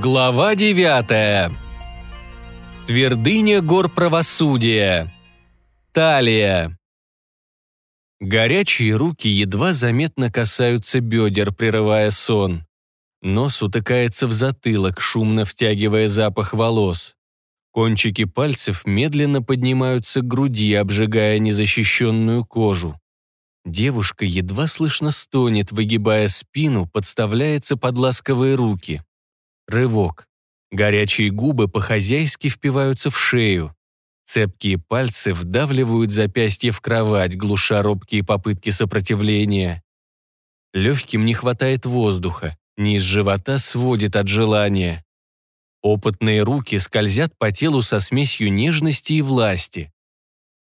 Глава 9. Твердыня гор правосудия. Талия. Горячие руки едва заметно касаются бедер, прерывая сон. Нос утыкается в затылок, шумно втягивая запах волос. Кончики пальцев медленно поднимаются к груди, обжигая незащищенную кожу. Девушка едва слышно стонет, выгибая спину, подставляется под ласковые руки. Рывок. Горячие губы по-хозяйски впиваются в шею. Цепкие пальцы вдавливают запястье в кровать, глуша робкие попытки сопротивления. Легким не хватает воздуха, низ живота сводит от желания. Опытные руки скользят по телу со смесью нежности и власти.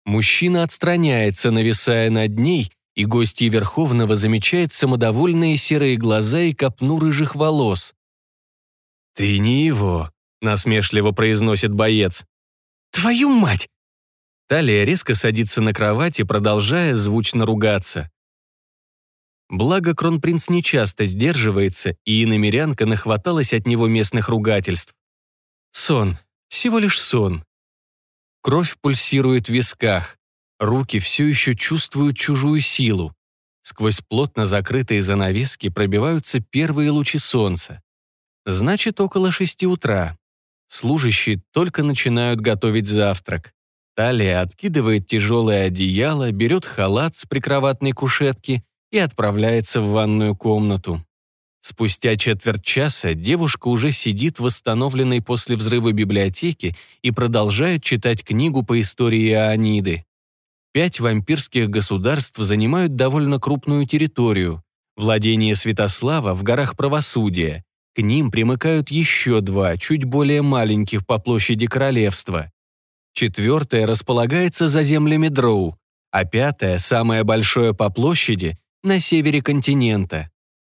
Мужчина отстраняется, нависая над ней, и гостья Верховного замечает самодовольные серые глаза и копну рыжих волос. «Ты не его», — насмешливо произносит боец. «Твою мать!» Талия резко садится на кровати, продолжая звучно ругаться. Благо, кронпринц нечасто сдерживается, и иномерянка нахваталась от него местных ругательств. Сон. Всего лишь сон. Кровь пульсирует в висках. Руки все еще чувствуют чужую силу. Сквозь плотно закрытые занавески пробиваются первые лучи солнца. Значит, около шести утра. Служащие только начинают готовить завтрак. Талия откидывает тяжелое одеяло, берет халат с прикроватной кушетки и отправляется в ванную комнату. Спустя четверть часа девушка уже сидит в восстановленной после взрыва библиотеке и продолжает читать книгу по истории Ааниды. Пять вампирских государств занимают довольно крупную территорию. Владение Святослава в горах правосудия, к ним примыкают еще два, чуть более маленьких по площади королевства. Четвертое располагается за землями Дроу, а пятое, самое большое по площади, на севере континента.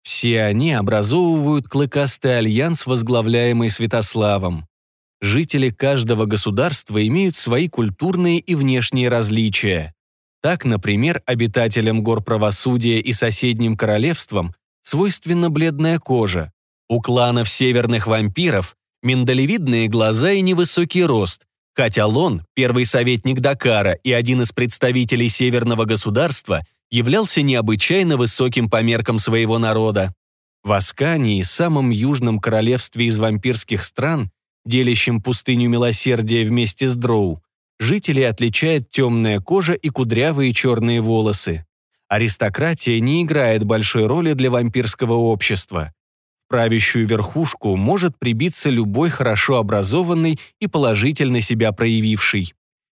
Все они образовывают клыкастый альянс, возглавляемый Святославом. Жители каждого государства имеют свои культурные и внешние различия. Так, например, обитателям гор правосудия и соседним королевствам свойственна бледная кожа, у кланов северных вампиров миндалевидные глаза и невысокий рост, хотя Лон, первый советник Дакара и один из представителей северного государства, являлся необычайно высоким по меркам своего народа. В Аскании, самом южном королевстве из вампирских стран, делящем пустыню милосердия вместе с Дроу, жителей отличает темная кожа и кудрявые черные волосы. Аристократия не играет большой роли для вампирского общества правящую верхушку может прибиться любой хорошо образованный и положительно себя проявивший.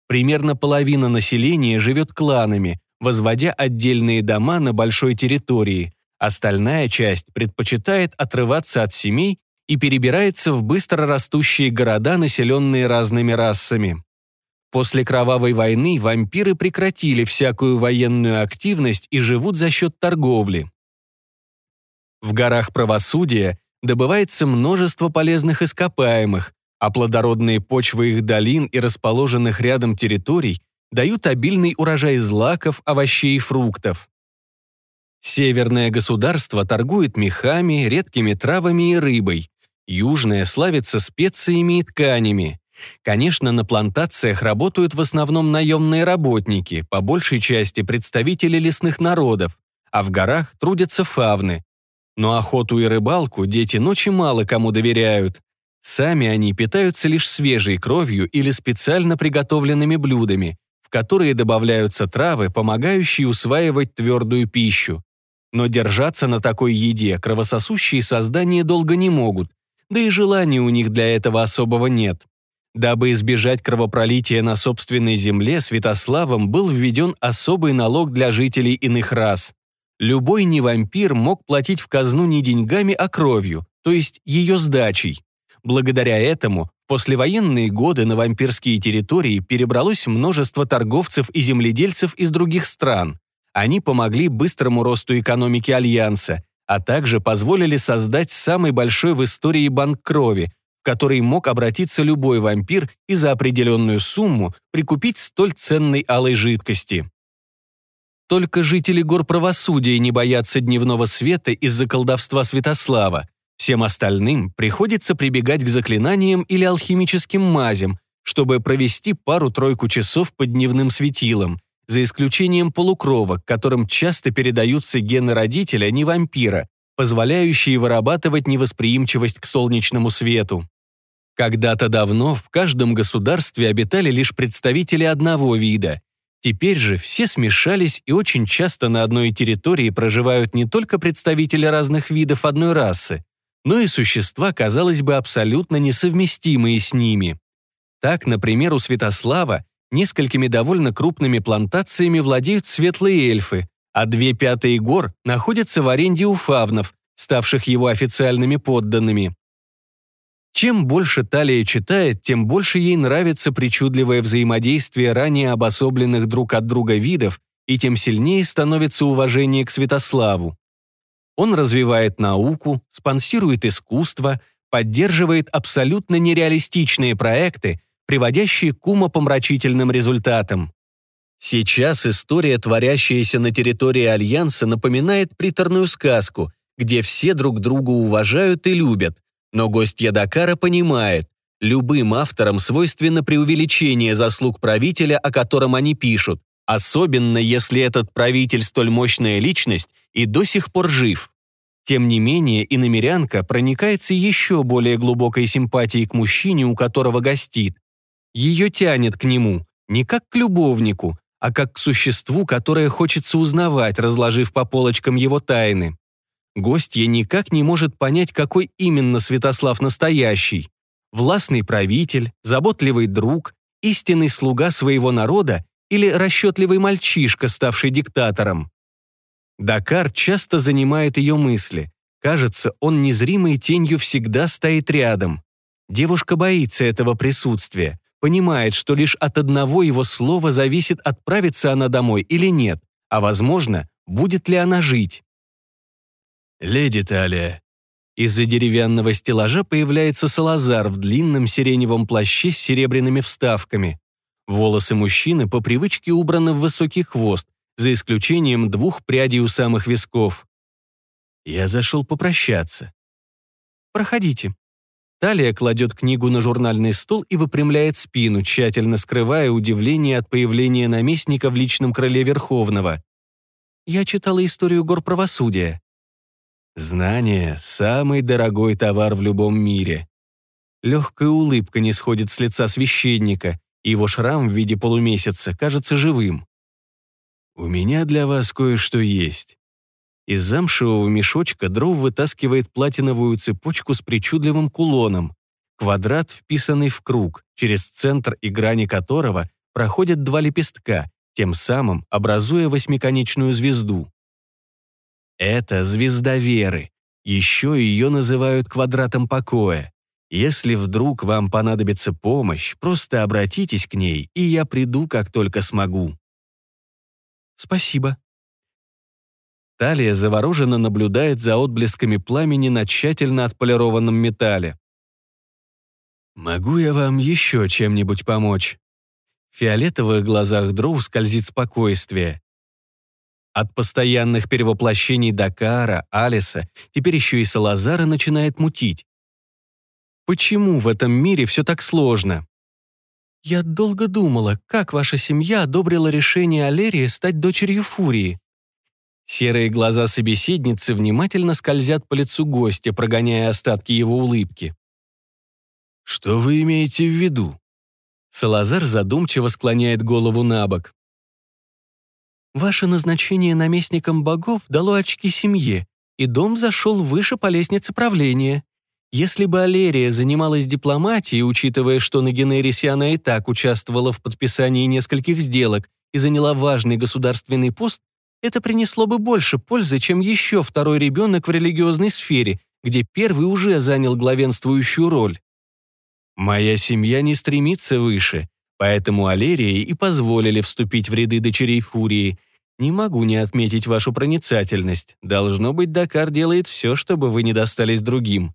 Примерно половина населения живет кланами, возводя отдельные дома на большой территории. Остальная часть предпочитает отрываться от семей и перебирается в быстро растущие города, населенные разными расами. После кровавой войны вампиры прекратили всякую военную активность и живут за счет торговли. В горах правосудия добывается множество полезных ископаемых, а плодородные почвы их долин и расположенных рядом территорий дают обильный урожай злаков, овощей и фруктов. Северное государство торгует мехами, редкими травами и рыбой. Южное славится специями и тканями. Конечно, на плантациях работают в основном наемные работники, по большей части представители лесных народов, а в горах трудятся фавны, но охоту и рыбалку дети ночи мало кому доверяют. Сами они питаются лишь свежей кровью или специально приготовленными блюдами, в которые добавляются травы, помогающие усваивать твердую пищу. Но держаться на такой еде кровососущие создания долго не могут, да и желания у них для этого особого нет. Дабы избежать кровопролития на собственной земле, Святославом был введен особый налог для жителей иных рас любой не-вампир мог платить в казну не деньгами, а кровью, то есть ее сдачей. Благодаря этому в послевоенные годы на вампирские территории перебралось множество торговцев и земледельцев из других стран. Они помогли быстрому росту экономики Альянса, а также позволили создать самый большой в истории банк крови, в который мог обратиться любой вампир и за определенную сумму прикупить столь ценной алой жидкости. Только жители гор правосудия не боятся дневного света из-за колдовства Святослава. Всем остальным приходится прибегать к заклинаниям или алхимическим мазям, чтобы провести пару-тройку часов под дневным светилом, за исключением полукровок, которым часто передаются гены родителя, не вампира, позволяющие вырабатывать невосприимчивость к солнечному свету. Когда-то давно в каждом государстве обитали лишь представители одного вида. Теперь же все смешались и очень часто на одной территории проживают не только представители разных видов одной расы, но и существа, казалось бы, абсолютно несовместимые с ними. Так, например, у Святослава несколькими довольно крупными плантациями владеют светлые эльфы, а две пятые гор находятся в аренде у фавнов, ставших его официальными подданными. Чем больше Талия читает, тем больше ей нравится причудливое взаимодействие ранее обособленных друг от друга видов, и тем сильнее становится уважение к Святославу. Он развивает науку, спонсирует искусство, поддерживает абсолютно нереалистичные проекты, приводящие к умопомрачительным результатам. Сейчас история, творящаяся на территории Альянса, напоминает приторную сказку, где все друг друга уважают и любят, но гостья Дакара понимает, любым авторам свойственно преувеличение заслуг правителя, о котором они пишут, особенно если этот правитель столь мощная личность и до сих пор жив. Тем не менее, иномерянка проникается еще более глубокой симпатией к мужчине, у которого гостит. Ее тянет к нему, не как к любовнику, а как к существу, которое хочется узнавать, разложив по полочкам его тайны. Гостья никак не может понять, какой именно Святослав настоящий. Властный правитель, заботливый друг, истинный слуга своего народа или расчетливый мальчишка, ставший диктатором. Дакар часто занимает ее мысли. Кажется, он незримой тенью всегда стоит рядом. Девушка боится этого присутствия, понимает, что лишь от одного его слова зависит, отправится она домой или нет, а, возможно, будет ли она жить. «Леди Талия». Из-за деревянного стеллажа появляется Салазар в длинном сиреневом плаще с серебряными вставками. Волосы мужчины по привычке убраны в высокий хвост, за исключением двух прядей у самых висков. Я зашел попрощаться. «Проходите». Талия кладет книгу на журнальный стол и выпрямляет спину, тщательно скрывая удивление от появления наместника в личном крыле Верховного. «Я читала историю гор правосудия». Знание — самый дорогой товар в любом мире. Легкая улыбка не сходит с лица священника, и его шрам в виде полумесяца кажется живым. «У меня для вас кое-что есть». Из замшевого мешочка дров вытаскивает платиновую цепочку с причудливым кулоном. Квадрат, вписанный в круг, через центр и грани которого проходят два лепестка, тем самым образуя восьмиконечную звезду. Это звезда веры. Еще ее называют квадратом покоя. Если вдруг вам понадобится помощь, просто обратитесь к ней, и я приду, как только смогу. Спасибо. Талия завороженно наблюдает за отблесками пламени на тщательно отполированном металле. «Могу я вам еще чем-нибудь помочь?» В фиолетовых глазах Дроу скользит спокойствие. От постоянных перевоплощений Дакара, Алиса, теперь еще и Салазара начинает мутить. Почему в этом мире все так сложно? Я долго думала, как ваша семья одобрила решение Алерии стать дочерью Фурии. Серые глаза собеседницы внимательно скользят по лицу гостя, прогоняя остатки его улыбки. «Что вы имеете в виду?» Салазар задумчиво склоняет голову на бок. «Ваше назначение наместником богов дало очки семье, и дом зашел выше по лестнице правления. Если бы Алерия занималась дипломатией, учитывая, что на Генерисе она и так участвовала в подписании нескольких сделок и заняла важный государственный пост, это принесло бы больше пользы, чем еще второй ребенок в религиозной сфере, где первый уже занял главенствующую роль. Моя семья не стремится выше, поэтому Алерии и позволили вступить в ряды дочерей Фурии. Не могу не отметить вашу проницательность. Должно быть, Дакар делает все, чтобы вы не достались другим.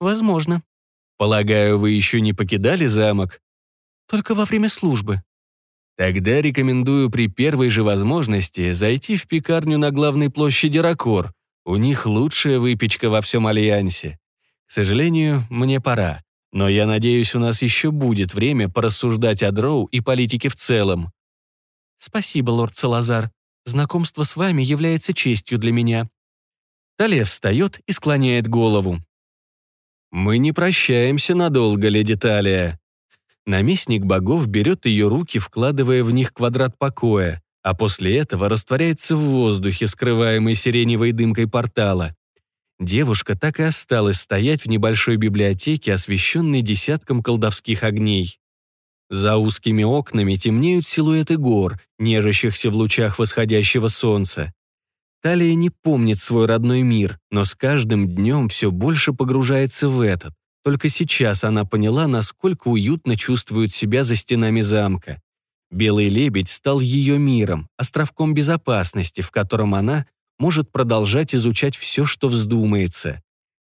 Возможно. Полагаю, вы еще не покидали замок? Только во время службы. Тогда рекомендую при первой же возможности зайти в пекарню на главной площади Ракор. У них лучшая выпечка во всем Альянсе. К сожалению, мне пора. Но я надеюсь, у нас еще будет время порассуждать о дроу и политике в целом. Спасибо, лорд Салазар. Знакомство с вами является честью для меня. Талия встает и склоняет голову. Мы не прощаемся надолго, леди Талия. Наместник богов берет ее руки, вкладывая в них квадрат покоя, а после этого растворяется в воздухе, скрываемой сиреневой дымкой портала. Девушка так и осталась стоять в небольшой библиотеке, освещенной десятком колдовских огней. За узкими окнами темнеют силуэты гор, нежащихся в лучах восходящего солнца. Талия не помнит свой родной мир, но с каждым днем все больше погружается в этот. Только сейчас она поняла, насколько уютно чувствует себя за стенами замка. Белый лебедь стал ее миром, островком безопасности, в котором она может продолжать изучать все, что вздумается.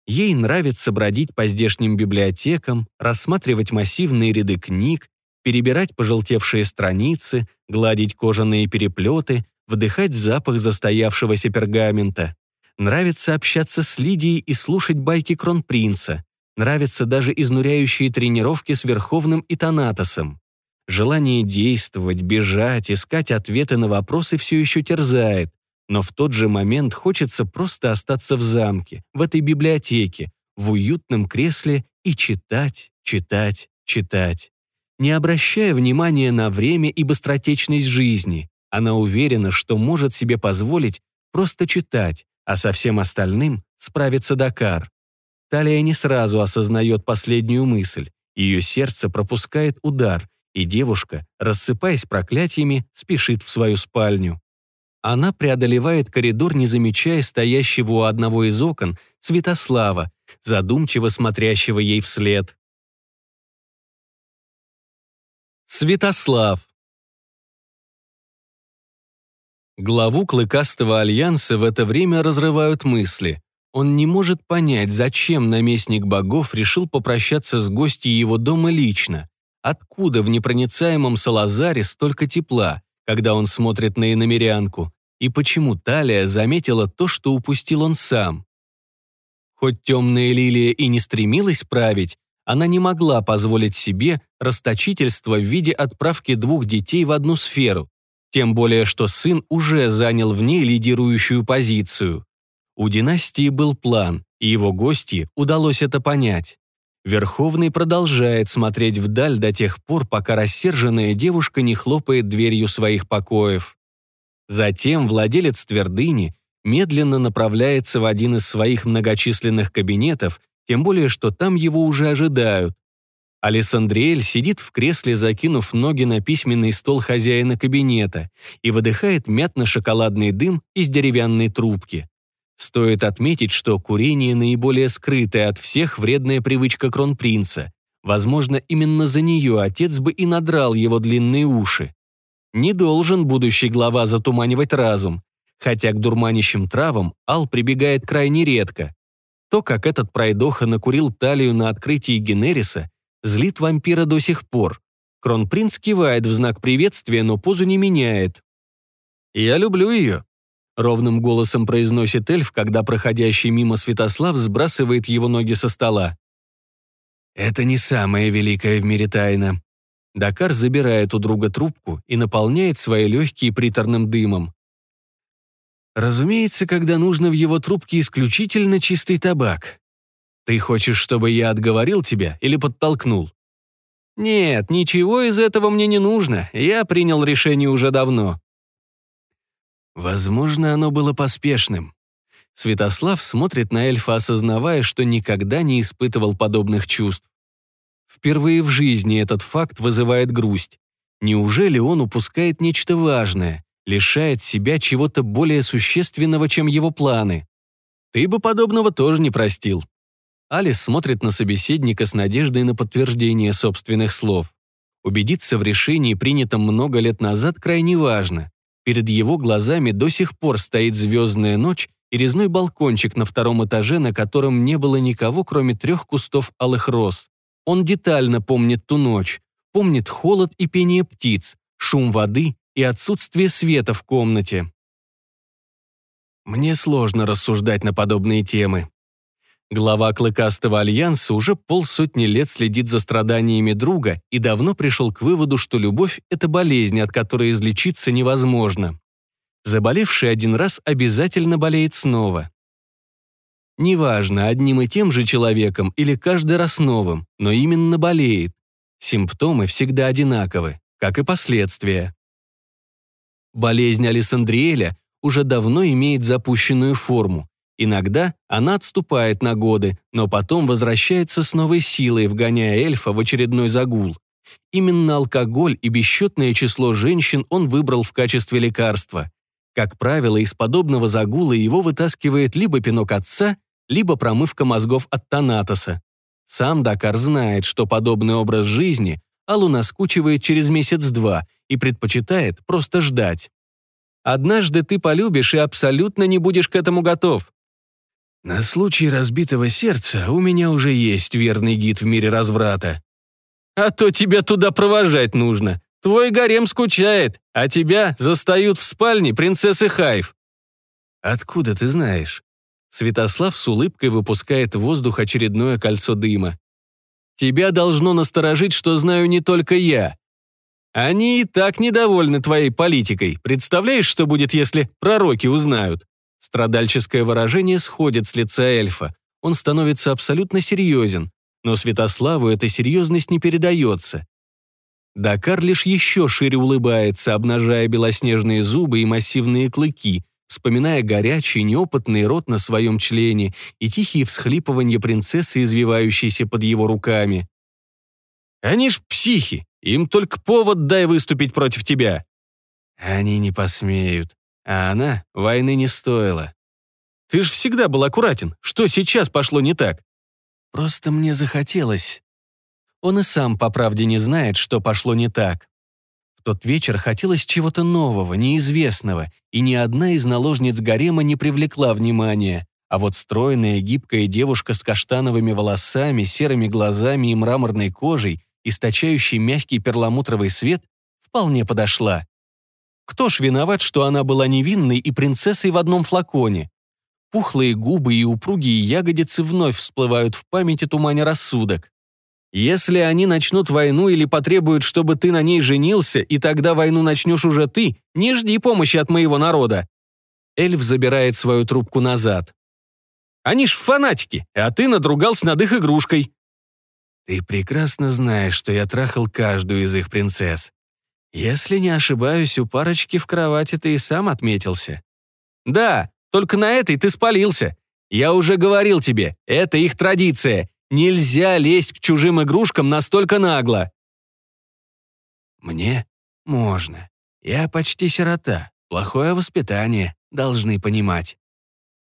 Ей нравится бродить по здешним библиотекам, рассматривать массивные ряды книг, перебирать пожелтевшие страницы, гладить кожаные переплеты, вдыхать запах застоявшегося пергамента. Нравится общаться с Лидией и слушать байки кронпринца. Нравятся даже изнуряющие тренировки с Верховным и Танатосом. Желание действовать, бежать, искать ответы на вопросы все еще терзает, но в тот же момент хочется просто остаться в замке, в этой библиотеке, в уютном кресле и читать, читать, читать. Не обращая внимания на время и быстротечность жизни, она уверена, что может себе позволить просто читать, а со всем остальным справится Дакар. Талия не сразу осознает последнюю мысль. Ее сердце пропускает удар, и девушка, рассыпаясь проклятиями, спешит в свою спальню. Она преодолевает коридор, не замечая стоящего у одного из окон Святослава, задумчиво смотрящего ей вслед. Святослав Главу Клыкастого Альянса в это время разрывают мысли. Он не может понять, зачем наместник богов решил попрощаться с гостьей его дома лично. Откуда в непроницаемом Салазаре столько тепла, когда он смотрит на иномерянку? И почему Талия заметила то, что упустил он сам? Хоть темная лилия и не стремилась править, она не могла позволить себе расточительство в виде отправки двух детей в одну сферу, тем более, что сын уже занял в ней лидирующую позицию. У династии был план, и его гости удалось это понять. Верховный продолжает смотреть вдаль до тех пор, пока рассерженная девушка не хлопает дверью своих покоев. Затем владелец твердыни медленно направляется в один из своих многочисленных кабинетов, тем более, что там его уже ожидают. Алессандриэль сидит в кресле, закинув ноги на письменный стол хозяина кабинета и выдыхает мятно-шоколадный дым из деревянной трубки. Стоит отметить, что курение наиболее скрытая от всех вредная привычка кронпринца. Возможно, именно за нее отец бы и надрал его длинные уши. Не должен будущий глава затуманивать разум, хотя к дурманящим травам Ал прибегает крайне редко. То, как этот пройдоха накурил талию на открытии Генериса, злит вампира до сих пор. Кронпринц кивает в знак приветствия, но позу не меняет. «Я люблю ее», — ровным голосом произносит эльф, когда проходящий мимо Святослав сбрасывает его ноги со стола. «Это не самая великая в мире тайна». Дакар забирает у друга трубку и наполняет свои легкие приторным дымом. Разумеется, когда нужно в его трубке исключительно чистый табак. Ты хочешь, чтобы я отговорил тебя или подтолкнул? Нет, ничего из этого мне не нужно. Я принял решение уже давно. Возможно, оно было поспешным. Святослав смотрит на эльфа, осознавая, что никогда не испытывал подобных чувств. Впервые в жизни этот факт вызывает грусть. Неужели он упускает нечто важное, лишает себя чего-то более существенного, чем его планы? Ты бы подобного тоже не простил. Алис смотрит на собеседника с надеждой на подтверждение собственных слов. Убедиться в решении, принятом много лет назад, крайне важно. Перед его глазами до сих пор стоит звездная ночь и резной балкончик на втором этаже, на котором не было никого, кроме трех кустов алых роз. Он детально помнит ту ночь, помнит холод и пение птиц, шум воды и отсутствие света в комнате. Мне сложно рассуждать на подобные темы. Глава Клыкастого Альянса уже полсотни лет следит за страданиями друга и давно пришел к выводу, что любовь – это болезнь, от которой излечиться невозможно. Заболевший один раз обязательно болеет снова. Неважно, одним и тем же человеком или каждый раз новым, но именно болеет. Симптомы всегда одинаковы, как и последствия. Болезнь Александриэля уже давно имеет запущенную форму. Иногда она отступает на годы, но потом возвращается с новой силой, вгоняя эльфа в очередной загул. Именно алкоголь и бесчетное число женщин он выбрал в качестве лекарства. Как правило, из подобного загула его вытаскивает либо пинок отца, либо промывка мозгов от Танатоса. Сам Дакар знает, что подобный образ жизни Аллу наскучивает через месяц-два и предпочитает просто ждать. Однажды ты полюбишь и абсолютно не будешь к этому готов. На случай разбитого сердца у меня уже есть верный гид в мире разврата. А то тебя туда провожать нужно. Твой гарем скучает, а тебя застают в спальне принцессы Хайв. Откуда ты знаешь? Святослав с улыбкой выпускает в воздух очередное кольцо дыма. Тебя должно насторожить, что знаю не только я. Они и так недовольны твоей политикой. Представляешь, что будет, если пророки узнают? Страдальческое выражение сходит с лица эльфа. Он становится абсолютно серьезен. Но Святославу эта серьезность не передается. Дакар лишь еще шире улыбается, обнажая белоснежные зубы и массивные клыки, вспоминая горячий, неопытный рот на своем члене и тихие всхлипывания принцессы, извивающейся под его руками. «Они ж психи! Им только повод дай выступить против тебя!» «Они не посмеют. А она войны не стоила. Ты ж всегда был аккуратен. Что сейчас пошло не так? Просто мне захотелось. Он и сам по правде не знает, что пошло не так. В тот вечер хотелось чего-то нового, неизвестного, и ни одна из наложниц гарема не привлекла внимания. А вот стройная, гибкая девушка с каштановыми волосами, серыми глазами и мраморной кожей, источающей мягкий перламутровый свет, вполне подошла. Кто ж виноват, что она была невинной и принцессой в одном флаконе? Пухлые губы и упругие ягодицы вновь всплывают в памяти туманя рассудок. Если они начнут войну или потребуют, чтобы ты на ней женился, и тогда войну начнешь уже ты, не жди помощи от моего народа. Эльф забирает свою трубку назад. Они ж фанатики, а ты надругался над их игрушкой. Ты прекрасно знаешь, что я трахал каждую из их принцесс. Если не ошибаюсь, у парочки в кровати ты и сам отметился. Да, только на этой ты спалился. Я уже говорил тебе, это их традиция. Нельзя лезть к чужим игрушкам настолько нагло. Мне можно. Я почти сирота. Плохое воспитание, должны понимать.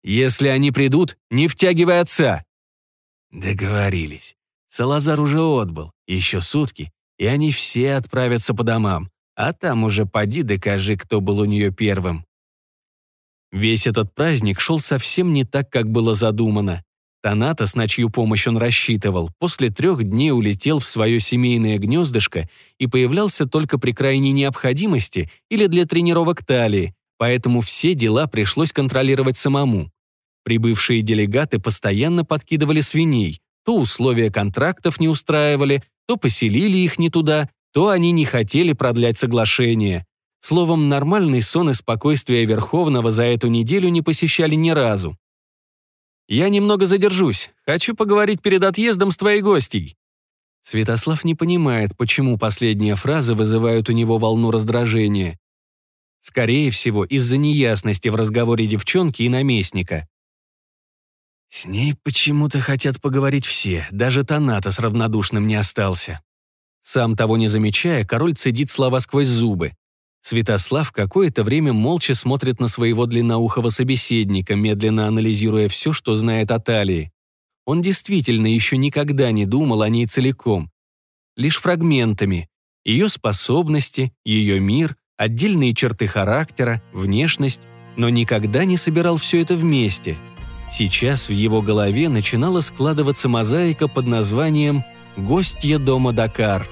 Если они придут, не втягивай отца. Договорились. Салазар уже отбыл. Еще сутки, и они все отправятся по домам, а там уже поди докажи, кто был у нее первым. Весь этот праздник шел совсем не так, как было задумано. Танатос, на чью помощь он рассчитывал, после трех дней улетел в свое семейное гнездышко и появлялся только при крайней необходимости или для тренировок талии, поэтому все дела пришлось контролировать самому. Прибывшие делегаты постоянно подкидывали свиней, то условия контрактов не устраивали, то поселили их не туда, то они не хотели продлять соглашение. Словом, нормальный сон и спокойствие Верховного за эту неделю не посещали ни разу. «Я немного задержусь. Хочу поговорить перед отъездом с твоей гостьей». Святослав не понимает, почему последние фразы вызывают у него волну раздражения. Скорее всего, из-за неясности в разговоре девчонки и наместника. С ней почему-то хотят поговорить все, даже Таната с равнодушным не остался. Сам того не замечая, король цедит слова сквозь зубы. Святослав какое-то время молча смотрит на своего длинноухого собеседника, медленно анализируя все, что знает о Талии. Он действительно еще никогда не думал о ней целиком. Лишь фрагментами. Ее способности, ее мир, отдельные черты характера, внешность, но никогда не собирал все это вместе – Сейчас в его голове начинала складываться мозаика под названием «Гостья дома Дакар»,